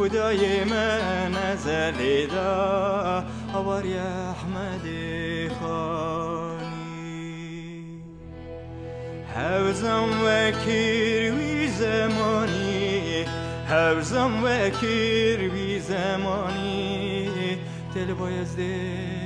خدای من نزلیدا خبر خبر یا احمد خانی. حوزم و کیروی زمانی حوزم و کیروی زمانی دل بایزده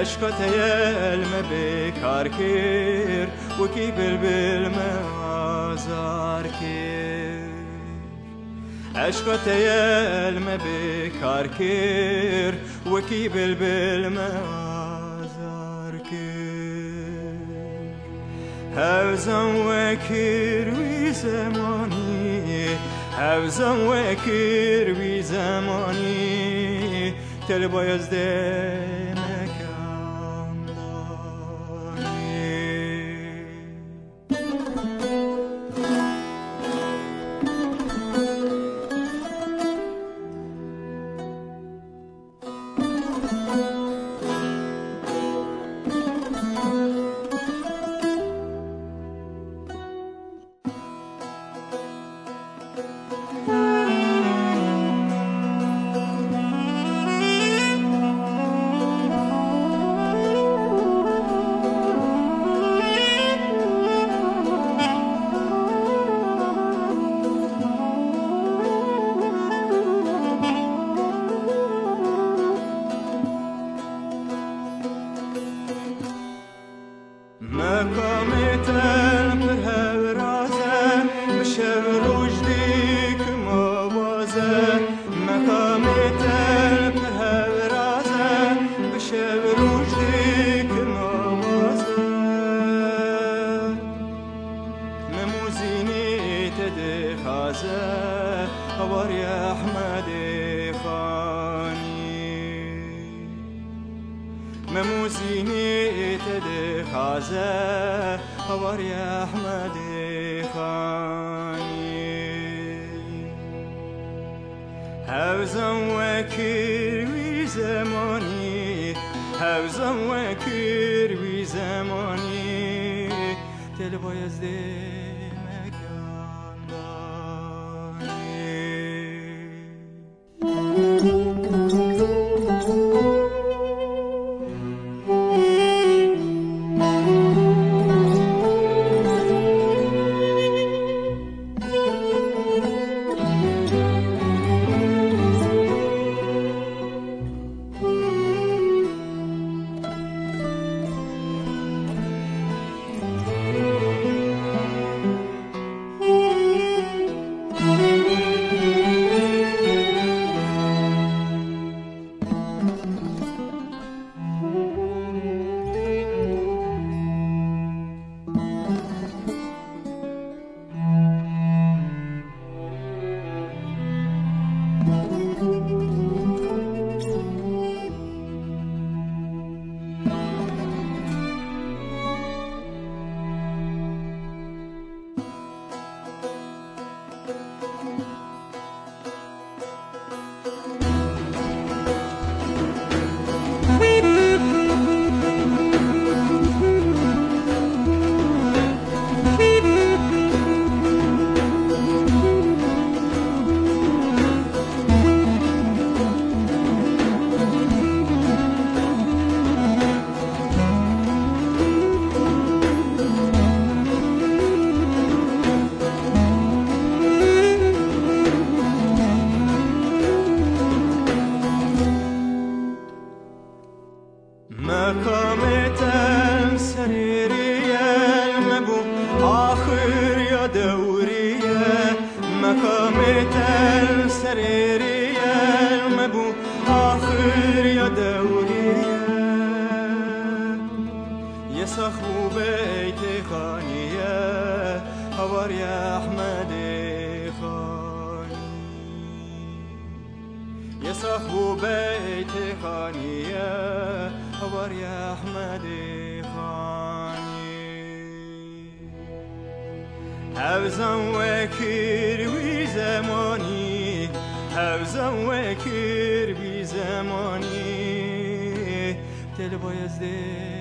عشقت علم بکار کر وکی بلبل مازار کر. عشقت علم بکار کر وکی بلبل مازار کر. هوزم وکر وی زمانی هوزم وکر وی زمانی. تل بایزده. احمد خانی. مموزینی تده خازه خبر احمد خانی. حوزم وكر زمانی زماني حوزم وكر زمانی دل تل بایزده مقامتم سريرية المبو آخر يا دورية مقامتم سريرية المبو آخر يا دورية يسخو بيت خانية هوار يا أحمد خاني يسخو بيت خانية خانیه بار احمد خانی. حوزم و کروی زمانی حوزم و کروی زمانی دل بایزده